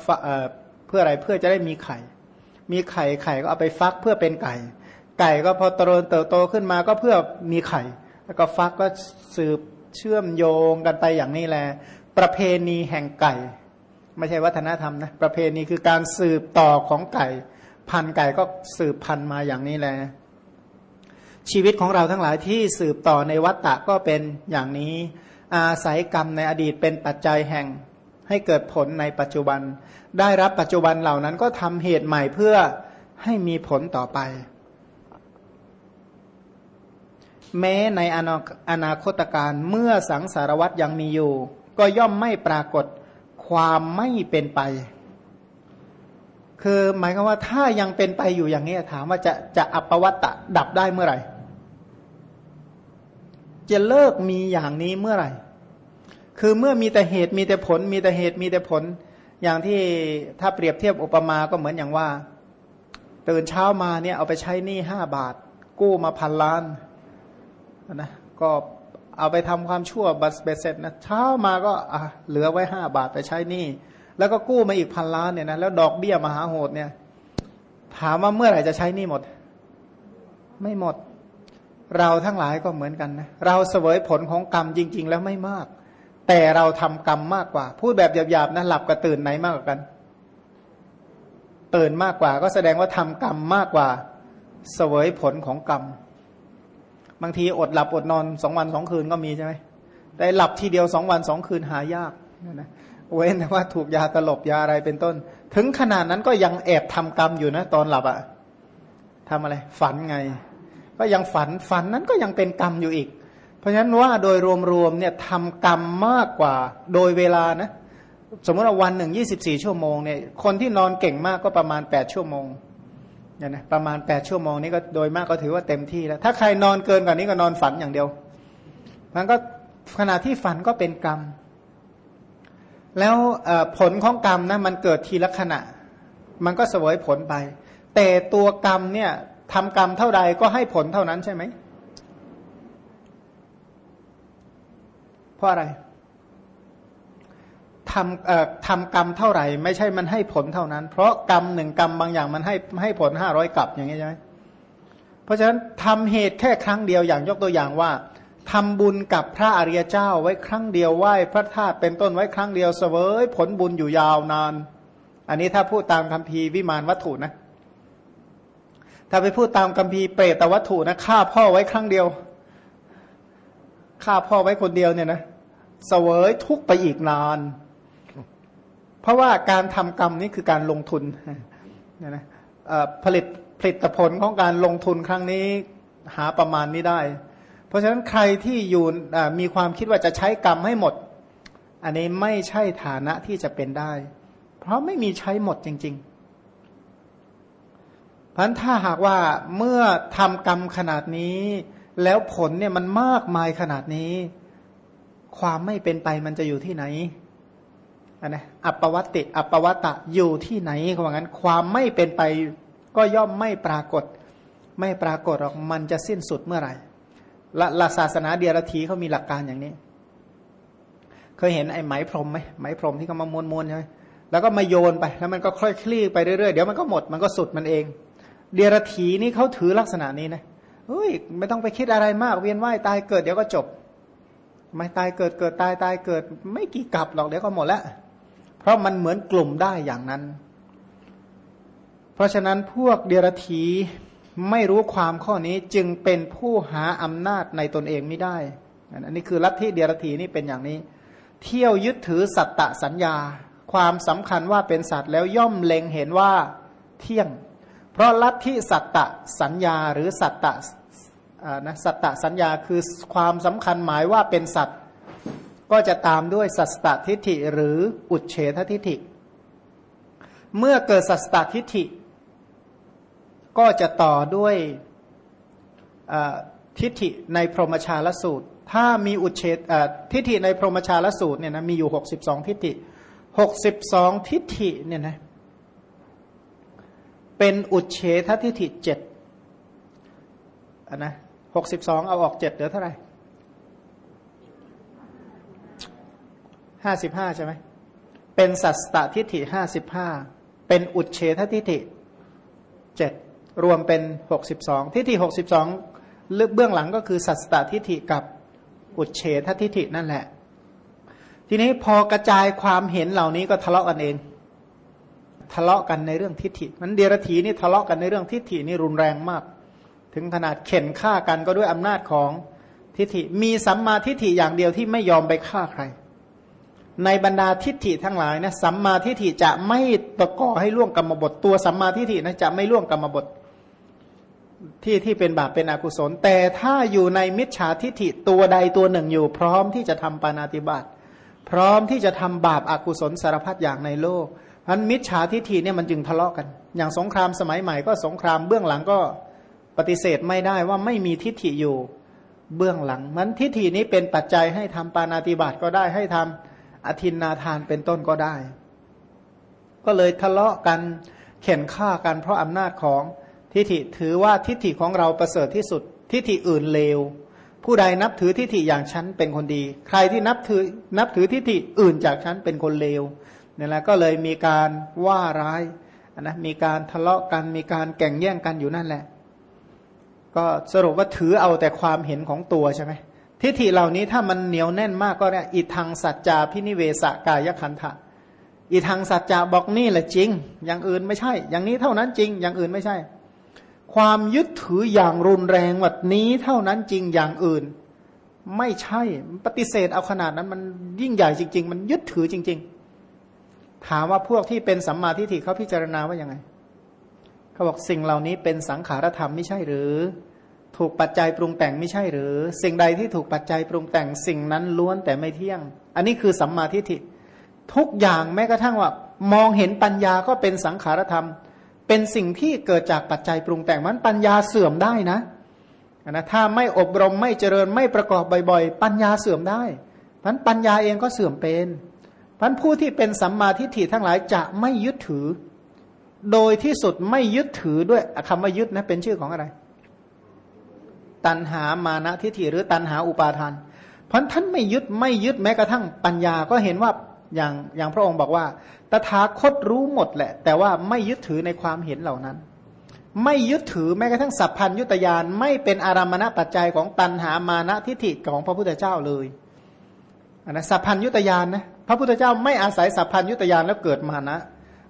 เพื่ออะไรเพื่อจะได้มีไข่ มีไข่ไข่ก็เอาไปฟักเพื่อเป็นไก่ ไก่ก็พอโตเติบโตขึ้นมาก็เพื่อมีไข่ แล้วก็ฟักก็สืบเชื่อมโยงกันไปอย่างนี้แหละประเพณีแห่งไก่ ไม่ใช่วัฒนธรรมนะประเพณีคือการสืบต่อของไก่ พันไก่ก็สืบพันมาอย่างนี้แหละชีวิตของเราทั้งหลายที่สืบต่อในวัฏฏะก็เป็นอย่างนี้ อาศัยกรรมในอดีตเป็นปัจจัยแห่ง ให้เกิดผลในปัจจุบัน ได้รับปัจจุบันเหล่านั้นก็ทำเหตุใหม่เพื่อให้มีผลต่อไป แม้ในอนาคตการเมื่อสังสารวัตยังมีอยู่ ก็ย่อมไม่ปรากฏความไม่เป็นไป คือหมายความว่าถ้ายังเป็นไปอยู่อย่างนี้ถามว่าจะจะอัปวัตตะดับได้เมื่อไหร่ จะเลิกมีอย่างนี้เมื่อไหร่ คือเมื่อมีแต่เหตุมีแต่ผล มีแต่เหตุมีแต่ผล อย่างที่ถ้าเปรียบเทียบอุปมาก็เหมือนอย่างว่า ตื่นเช้ามาเนี่ยเอาไปใช้หนี้ห้าบาท กู้มาพันล้านนะก็เอาไปทำความชั่วบัตเบเสร็จนะเช้ามาก็อะเหลือไว้ห้าบาทไปใช้หนี้แล้วก็กู้มาอีกพันล้านเนี่ยนะแล้วดอกเบี้ยมหาโหดเนี่ย ถามว่าเมื่อไหร่จะใช้หนี้หมด ไม่หมด เราทั้งหลายก็เหมือนกันนะเราเสวยผลของกรรมจริง ๆ แล้วไม่มาก แต่เราทำกรรมมากกว่า พูดแบบหยาบๆนะหลับกับตื่นไหนมากกว่ากันตื่นมากกว่า ก็แสดงว่าทำกรรมมากกว่า เสวยผลของกรรม บางทีอดหลับอดนอนสองวันสองคืนก็มีใช่ไหมแต่หลับทีเดียวสองวันสองคืนหายากนะเว้นแต่ว่าถูกยาตลบยาอะไรเป็นต้น ถึงขนาดนั้นก็ยังแอบทำกรรมอยู่นะ ตอนหลับอะทำอะไร ฝันไง ก็ยังฝันฝันนั้นก็ยังเป็นกรรมอยู่อีก เพราะฉะนั้นว่าโดยรวมๆเนี่ยทำกรรมมากกว่าโดยเวลานะสมมติว่าวันหนึ่งยี่สิบสี่ชั่วโมงเนี่ยคนที่นอนเก่งมากก็ประมาณแปดชั่วโมงเนี่ยนะประมาณแปดชั่วโมงนี้ก็โดยมากก็ถือว่าเต็มที่แล้ว ถ้าใครนอนเกินกว่านี้ก็นอนฝันอย่างเดียว มันก็ขณะที่ฝันก็เป็นกรรม แล้วผลของกรรมนะมันเกิดทีละขณะ มันก็เสวยผลไป แต่ตัวกรรมเนี่ยทำกรรมเท่าใดก็ให้ผลเท่านั้นใช่ไหม เพราะอะไรทำทำกรรมเท่าไหร่ ไม่ใช่มันให้ผลเท่านั้น เพราะกรรมหนึ่งกรรมบางอย่างมันให้ให้ผลห้าร้อยกลับอย่างนี้ใช่ไหมเพราะฉะนั้นทำเหตุแค่ครั้งเดียวอย่างยกตัวอย่างว่าทำบุญกับพระอริยเจ้าไว้ครั้งเดียวไหว้พระธาตุเป็นต้นไว้ครั้งเดียวเสวยผลบุญอยู่ยาวนาน อันนี้ถ้าพูดตามคำพีวิมานวัตถุนะ ถ้าไปพูดตามคำพีเปรตวัตถุนะฆ่าพ่อไว้ครั้งเดียว ฆ่าพ่อไว้คนเดียวเนี่ยนะเสวยทุกไปอีกนาน เพราะว่าการทำกรรมนี้คือการลงทุนเนี่ยนะผลิตผลิตผลของการลงทุนครั้งนี้หาประมาณไม่ได้ เพราะฉะนั้นใครที่อยู่มีความคิดว่าจะใช้กรรมให้หมด อันนี้ไม่ใช่ฐานะที่จะเป็นได้ เพราะไม่มีใช้หมดจริง ๆ เพราะถ้าหากว่าเมื่อทำกรรมขนาดนี้ แล้วผลเนี่ยมันมากมายขนาดนี้ ความไม่เป็นไปมันจะอยู่ที่ไหนอันนะอัปวัติอัปวัตะอยู่ที่ไหนเขาบอกงั้น ความไม่เป็นไปก็ย่อมไม่ปรากฏ ไม่ปรากฏหรอกมันจะสิ้นสุดเมื่อไหร่ละศาสนาเดียรถีเขามีหลักการอย่างนี้ เคยเห็นไอ้ไหมพรมไหมไหมพรมที่เขามาม้วนๆใช่ไหมแล้วก็มาโยนไปแล้วมันก็ค่อยคลี่ไปเรื่อยๆเดี๋ยวมันก็หมดมันก็สุดมันเอง เดียรถีนี่เขาถือลักษณะนี้นะเเฮ้ยไม่ต้องไปคิดอะไรมาก เวียนว่ายตายเกิดเดี๋ยวก็จบ ไม่ตายเกิดเกิดตายตายเกิด ไม่กี่กลับหรอกเดี๋ยวก็หมดแล้วเพราะมันเหมือนกลุ่มได้อย่างนั้น เพราะฉะนั้นพวกเดรัจฉีไม่รู้ความข้อนี้จึงเป็นผู้หาอำนาจในตนเองไม่ได้ อันนี้คือลัทธิเดรัจฉีนี่เป็นอย่างนี้ เที่ยวยึดถือสัตตสัญญา ความสำคัญว่าเป็นสัตว์แล้วย่อมเล็งเห็นว่าเที่ยง เพราะลัทธิสัตตสัญญาหรือสัตต นะสัตตสัญญาคือความสำคัญหมายว่าเป็นสัตว์ก็จะตามด้วยสัสตทิฏฐิหรืออุดเฉททิฏฐิ เมื่อเกิดสัสตทิฏฐิ ก็จะต่อด้วยทิฏฐิในพรหมชาลสูตร ถ้ามีอุดเฉททิฏฐิในพรหมชาลสูตรเนี่ยนะมีอยู่หกสิบสองทิฏฐิหกสิบสองทิฏฐิเนี่ยนะเป็นอุดเฉททิฏฐิเจ็ดอันนะ กสิบสองเอาออกเจ็ดเหลือเท่าไหร่ห้าสิบห้าใช่ไหม เป็นสัสตทิฏฐิห้าสิบห้า เป็นอุดเฉททิฏฐิเจ็ดรวมเป็นหกสิบสองทิฏฐิหกสิบสองเบื้องหลังก็คือสัสตทิฏฐิกับอุดเฉททิฏฐินั่นแหละ ทีนี้พอกระจายความเห็นเหล่านี้ก็ทะเลาะกันเองทะเลาะกันในเรื่องทิฏฐิมันเดียรถีนี่ทะเลาะกันในเรื่องทิฏฐินี่รุนแรงมาก ถึงขนาดเข็นฆ่ากันก็ด้วยอำนาจของทิฏฐิมีสัมมาทิฏฐิอย่างเดียวที่ไม่ยอมไปฆ่าใคร ในบรรดาทิฏฐิทั้งหลายนะสัมมาทิฏฐิจะไม่ตะก่อให้ล่วงกรรมบทตัวสัมมาทิฏฐินะจะไม่ล่วงกรรมบทที่ที่เป็นบาปเป็นอกุศล แต่ถ้าอยู่ในมิจฉาทิฏฐิตัวใดตัวหนึ่งอยู่ พร้อมที่จะทำปานาติบาตพร้อมที่จะทำบาปอากุศลสารพัดอย่างในโลกพันมิจฉาทิฏฐิเนี่ยมันจึงทะเลาะกัน อย่างสงครามสมัยใหม่ก็สงครามเบื้องหลังก็ ปฏิเสธไม่ได้ว่าไม่มีทิฏฐิอยู่เบื้องหลัง มันทิฏฐินี้เป็นปัจจัยให้ทำปานาติบาตก็ได้ให้ทำอธินนาทานเป็นต้นก็ได้ ก็เลยทะเลาะกันเข็นฆ่ากันเพราะอำนาจของทิฏฐิถือว่าทิฏฐิของเราประเสริฐที่สุด ทิฏฐิอื่นเลว ผู้ใดนับถือทิฏฐิอย่างฉันเป็นคนดี ใครที่นับถือนับถือทิฏฐิอื่นจากฉันเป็นคนเลวนี่แหละก็เลยมีการว่าร้ายนะมีการทะเลาะกันมีการแก่งแย่งกันอยู่นั่นแหละ ก็สรุปว่าถือเอาแต่ความเห็นของตัวใช่ไหมทิฏฐิเหล่านี้ถ้ามันเหนียวแน่นมากก็เนี่ยอิทังสัจจาพินิเวสกายคันทะอิทังสัจจะบอกนี่แหละจริง อย่างอื่นไม่ใช่ อย่างนี้เท่านั้นจริง อย่างอื่นไม่ใช่ ความยึดถืออย่างรุนแรงแบบนี้เท่านั้นจริงอย่างอื่น ไม่ใช่ปฏิเสธเอาขนาดนั้นมันยิ่งใหญ่จริง ๆ มันยึดถือจริง ๆ ถามว่าพวกที่เป็นสัมมาทิฏฐิเขาพิจารณาว่ายังไงเขาบอกสิ่งเหล่านี้เป็นสังขารธรรมไม่ใช่หรือ ถูกปัจจัยปรุงแต่งไม่ใช่หรือ สิ่งใดที่ถูกปัจจัยปรุงแต่งสิ่งนั้นล้วนแต่ไม่เที่ยง อันนี้คือสัมมาทิฏฐิทุกอย่างแม้กระทั่งว่า มองเห็นปัญญาก็เป็นสังขารธรรม เป็นสิ่งที่เกิดจากปัจจัยปรุงแต่งมันปัญญาเสื่อมได้นะนะถ้าไม่อบรมไม่เจริญไม่ประกอบบ่อยๆ ปัญญาเสื่อมได้พันปัญญาเองก็เสื่อมเป็นพันผู้ที่เป็นสัมมาทิฏฐิทั้งหลายจะไม่ยึดถือ โดยที่สุดไม่ยึดถือด้วยคำว่ายึดนะเป็นชื่อของอะไร ตันหามานะทิฏฐิหรือตันหาอุปาทาน เพราะท่านไม่ยึดไม่ยึดแม้กระทั่งปัญญาก็เห็นว่าอย่างอย่างพระองค์บอกว่า ตถาคตรู้หมดแหละ แต่ว่าไม่ยึดถือในความเห็นเหล่านั้น ไม่ยึดถือแม้กระทั่งสัพพัญยุตยานไม่เป็นอารามณปัจจัยของตันหามานะทิฏฐิของพระพุทธเจ้าเลยนนะสัพพัญยุตยานนะพระพุทธเจ้าไม่อาศัยสัพพัญยุตยานแล้วเกิดมานะ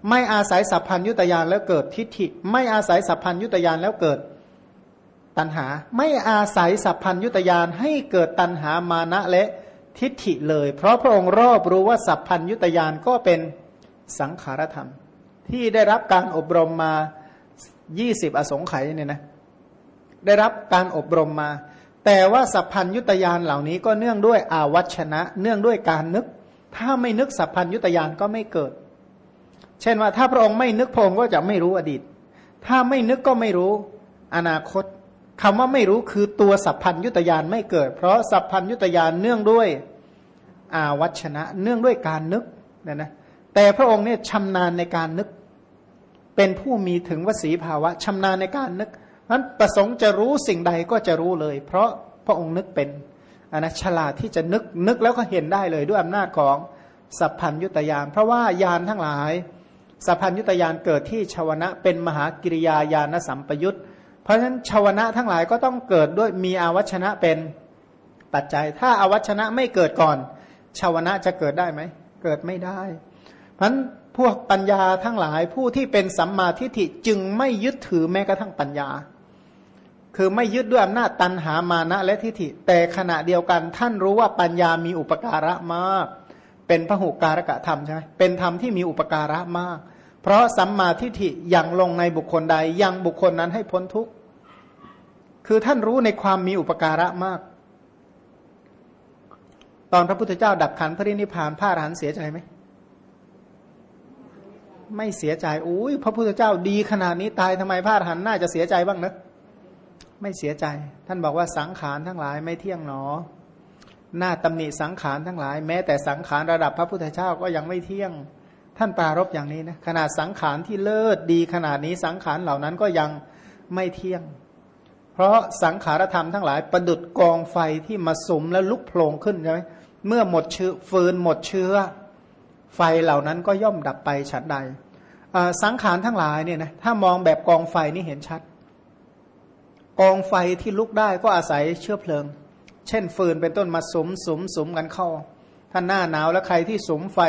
ไม่อาศัยสัพพัญยุตยานแล้วเกิดทิฏฐิ ไม่อาศัยสัพพัญยุตยานแล้วเกิด ตัณหา ไม่อาศัยสัพพัญยุตยานให้เกิดตัณหามานะและทิฏฐิเลย เพราะพระองค์รอบรู้ว่าสัพพัญยุตยานก็เป็นสังขารธรรม ที่ได้รับการอบรมมา20อสงไขยเนี่ยนะได้รับการอบรมมา แต่ว่าสัพพัญยุตยานเหล่านี้ก็เนื่องด้วยอาวัชนะ เนื่องด้วยการนึก ถ้าไม่นึกสัพพัญยุตยานก็ไม่เกิด เช่นว่าถ้าพระองค์ไม่นึกพระองค์ก็จะไม่รู้อดีต ถ้าไม่นึกก็ไม่รู้อนาคต คำว่าไม่รู้คือตัวสัพพัญยุตยานไม่เกิด เพราะสัพพัญยุตยานเนื่องด้วยอาวัชนะ เนื่องด้วยการนึกนะนะแต่พระองค์เนี่ยชำนาญในการนึก เป็นผู้มีถึงวสีภาวะชำนาญในการนึกนั้นประสงค์จะรู้สิ่งใดก็จะรู้เลย เพราะพระองค์นึกเป็นอนนะฉลาดที่จะนึกนึกแล้วก็เห็นได้เลยด้วยอำนาจของสัพพัญยุตยานเพราะว่ายานทั้งหลาย สัพพัญยุตยานเกิดที่ชาวนะเป็นมหากิริยาญาณสัมปยุต เพราะฉะนั้นชาวนะทั้งหลายก็ต้องเกิดด้วยมีอาวัชนะเป็นปัจจัย ถ้าอาวัชนะไม่เกิดก่อนชาวนะจะเกิดได้ไหม เกิดไม่ได้ เพราะฉะนั้นพวกปัญญาทั้งหลายผู้ที่เป็นสัมมาทิฏฐิจึงไม่ยึดถือแม้กระทั่งปัญญา คือไม่ยึดด้วยอำนาจตันหามานะและทิฏฐิ แต่ขณะเดียวกันท่านรู้ว่าปัญญามีอุปการะมาก เป็นพหุการกะธรรมใช่ไหมเป็นธรรมที่มีอุปการะมาก เพราะสัมมาทิฏฐิยังลงในบุคคลใดยังบุคคลนั้นให้พ้นทุกข์ คือท่านรู้ในความมีอุปการะมาก ตอนพระพุทธเจ้าดับขันพระนิพพานพระอรหันต์เสียใจไหมไม่เสียใจอุ้ยพระพุทธเจ้าดีขนาดนี้ตายทำไมพระอรหันต์น่าจะเสียใจบ้างเนะไม่เสียใจ ท่านบอกว่าสังขารทั้งหลายไม่เที่ยงหนอ หน้าตำหนิสังขารทั้งหลาย แม้แต่สังขารระดับพระพุทธเจ้าก็ยังไม่เที่ยง ท่านปรารบอย่างนี้นะขนาดสังขารที่เลิศดีขนาดนี้สังขารเหล่านั้นก็ยังไม่เที่ยง เพราะสังขารธรรมทั้งหลายประดุดกองไฟที่มาสมแล้วลุกโผล่ขึ้นใช่ไหมเมื่อหมดเชื้อฟืนหมดเชื้อ ไฟเหล่านั้นก็ย่อมดับไปฉันใดสังขารทั้งหลายเนี่ยนะถ้ามองแบบกองไฟนี่เห็นชัด กองไฟที่ลุกได้ก็อาศัยเชื้อเพลิง เช่น ฟืนเป็นต้นมาสมสมสมกันเข้าถ้าหน้าหนาวแล้วใครที่สมไฟ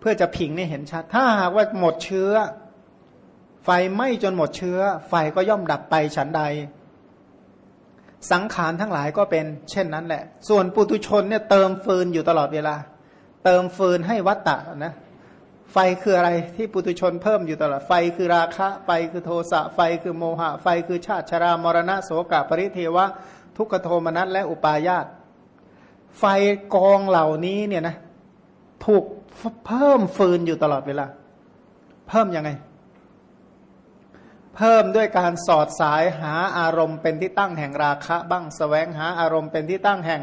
เพื่อจะผิงนี่เห็นชัด ถ้าหากว่าหมดเชื้อ ไฟไหม้จนหมดเชื้อ ไฟก็ย่อมดับไปฉันใด สังขารทั้งหลายก็เป็น เช่นนั้นแหละ ส่วนปุตุชนเนี่ยเติมฟืนอยู่ตลอดเวลา เติมฟืนให้วัตตะนะไฟคืออะไรที่ปุตุชนเพิ่มอยู่ตลอด ไฟคือราคะ ไฟคือโทสะ ไฟคือโมหะ ไฟคือชาติชรามรณะโสกปริเทวะ ทุกขโทมนัสและอุปาญาตไฟกองเหล่านี้เนี่ยนะถูกเพิ่มฟืนอยู่ตลอดเวลา เพิ่มยังไง เพิ่มด้วยการสอดสายหาอารมณ์เป็นที่ตั้งแห่งราคะบ้างสแสวงหาอารมณ์เป็นที่ตั้งแห่ง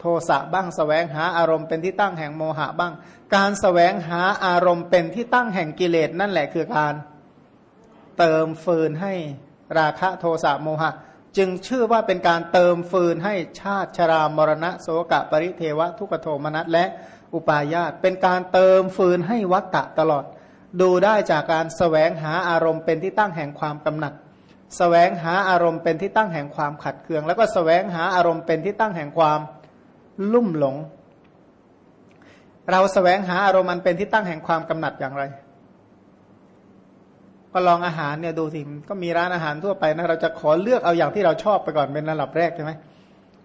โทสะบ้างสแสวงหาอารมณ์เป็นที่ตั้งแห่งโมหะบ้าง การสแสวงหาอารมณ์เป็นที่ตั้งแห่งกิเลสนั่นแหละคือการเติมฟืนให้ราคะโทสะโมหะ จึงชื่อว่าเป็นการเติมฟืนให้ชาติชรามรณะโสกะปริเทวะทุกโทมนัสและอุปาญาตเป็นการเติมฟืนให้วัตตะตลอด ดูได้จากการสแสวงหาอารมณ์เป็นที่ตั้งแห่งความกำหนัดสแสวงหาอารมณ์เป็นที่ตั้งแห่งความขัดเคือง แล้วก็สแสวงหาอารมณ์เป็นที่ตั้งแห่งความลุ่มหลง เราสแสวงหาอารมณ์มันเป็นที่ตั้งแห่งความกำหนัดอย่างไร ก็ลองอาหารเนี่ยดูสิก็มีร้านอาหารทั่วไปนะเราจะขอเลือกเอาอย่างที่เราชอบไปก่อนเป็นระดับแรกใช่ไหม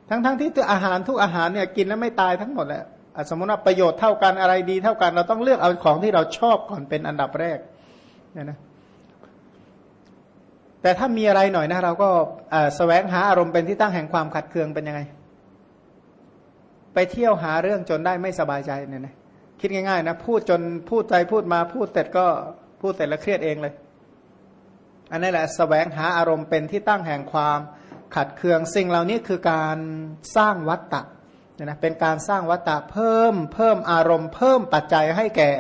ทั้งๆทที่ตัวอาหารทุกอาหารเนี่ยกินแล้วไม่ตายทั้งหมดแหละ สมมติว่าประโยชน์เท่ากันอะไรดีเท่ากัน เราต้องเลือกเอาของที่เราชอบก่อนเป็นอันดับแรกเนี่ยนะแต่ถ้ามีอะไรหน่อยนะ เราก็แสวงหาอารมณ์เป็นที่ตั้งแห่งความขัดเคืองเป็นยังไง ไปเที่ยวหาเรื่องจนได้ไม่สบายใจเนี่ยนะคิดง่ายๆนะพูดจนพูดใจพูดมาพูดเสร็จก็พูดเสร็จแล้วเครียดเองเลย อันนี้แหละสแสวงหาอารมณ์เป็นที่ตั้งแห่งความขัดเคือง สิ่งเหล่านี้คือการสร้างวัตตะ เนี่ยนะเป็นการสร้างวัตตะเพิ่ม เพิ่มอารมณ์ เพิ่มปัจจัยให้แก่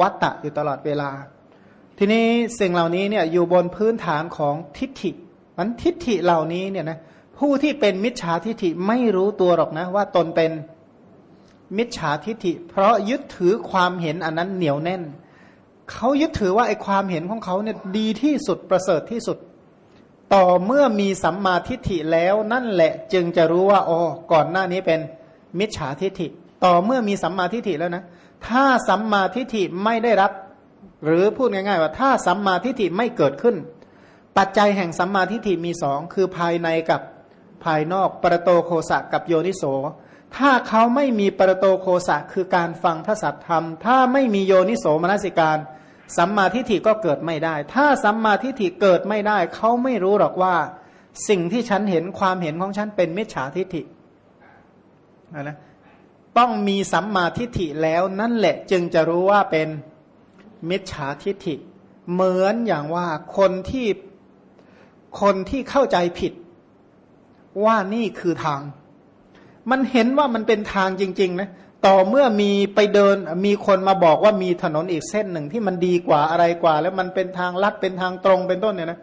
วัตตะอยู่ตลอดเวลา ทีนี้สิ่งเหล่านี้เนี่ยอยู่บนพื้นฐานของทิฏฐิมันทิฏฐิเหล่านี้เนี่ยนะผู้ที่เป็นมิจฉาทิฏฐิไม่รู้ตัวหรอกนะว่าตนเป็นมิจฉาทิฏฐิ เพราะยึดถือความเห็นอันนั้นเหนียวแน่นเขายึดถือว่าไอ้ความเห็นของเขาเนี่ยดีที่สุดประเสริฐที่สุด ต่อเมื่อมีสัมมาทิฏฐิแล้วนั่นแหละจึงจะรู้ว่าอ๋อก่อนหน้านี้เป็นมิจฉาทิฏฐิ ต่อเมื่อมีสัมมาทิฏฐิแล้วนะ ถ้าสัมมาทิฏฐิไม่ได้รับ หรือพูดง่ายๆว่าถ้าสัมมาทิฏฐิไม่เกิดขึ้น ปัจจัยแห่งสัมมาทิฏฐิมีสองคือภายในกับภายนอกปรโตโคสะกับโยนิโส ถ้าเขาไม่มีปรโตโคสะคือการฟังพระสัทธรรม ถ้าไม่มีโยนิโสมนสิการ สัมมาทิฏฐิก็เกิดไม่ได้ ถ้าสัมมาทิฏฐิเกิดไม่ได้ เขาไม่รู้หรอกว่า สิ่งที่ฉันเห็นความเห็นของฉันเป็นมิจฉาทิฏฐินะต้องมีสัมมาทิฏฐิแล้วนั่นแหละจึงจะรู้ว่าเป็นมิจฉาทิฏฐิ เหมือนอย่างว่าคนที่คนที่เข้าใจผิด ว่านี่คือทาง มันเห็นว่ามันเป็นทางจริง ๆ นะ ต่อเมื่อมีไปเดินมีคนมาบอกว่ามีถนนอีกเส้นหนึ่งที่มันดีกว่าอะไรกว่า แล้วมันเป็นทางลัดเป็นทางตรงเป็นต้นเนี่ยนะ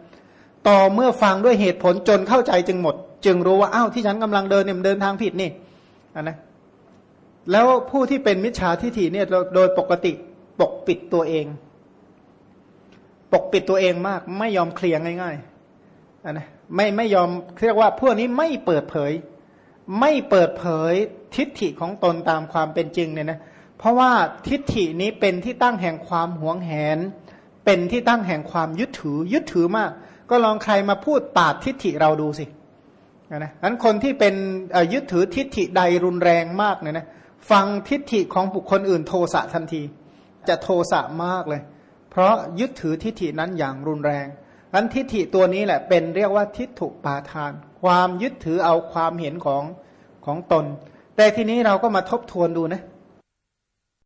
ต่อเมื่อฟังด้วยเหตุผลจนเข้าใจจึงหมด จึงรู้ว่าอ้าวที่ฉันกำลังเดินเนี่ยเดินทางผิดนี่นนะแล้วผู้ที่เป็นมิจฉาทิฏฐิเนี่ยโดยปกติปกปิดตัวเอง ปกปิดตัวเองมากไม่ยอมเคลียร์ง่ายๆนนะไม่ไม่ยอมเรียกว่าพวกนี้ไม่เปิดเผย ไม่เปิดเผย ทิฏฐิของตนตามความเป็นจริงเนี่ยนะเพราะว่าทิฏฐินี้เป็นที่ตั้งแห่งความหวงแหน เป็นที่ตั้งแห่งความยึดถือ ยึดถือมาก ก็ลองใครมาพูดปาดทิฏฐิเราดูสินะนั้นคนที่เป็นยึดถือทิฏฐิใดรุนแรงมากเนี่ยนะฟังทิฏฐิของบุคคลอื่นโทสะทันที จะโทสะมากเลย เพราะยึดถือทิฏฐินั้นอย่างรุนแรงนั้นทิฏฐิตัวนี้แหละเป็นเรียกว่าทิฏฐุปาทาน ความยึดถือเอาความเห็นของของตน แต่ทีนี้เราก็มาทบทวนดูนะ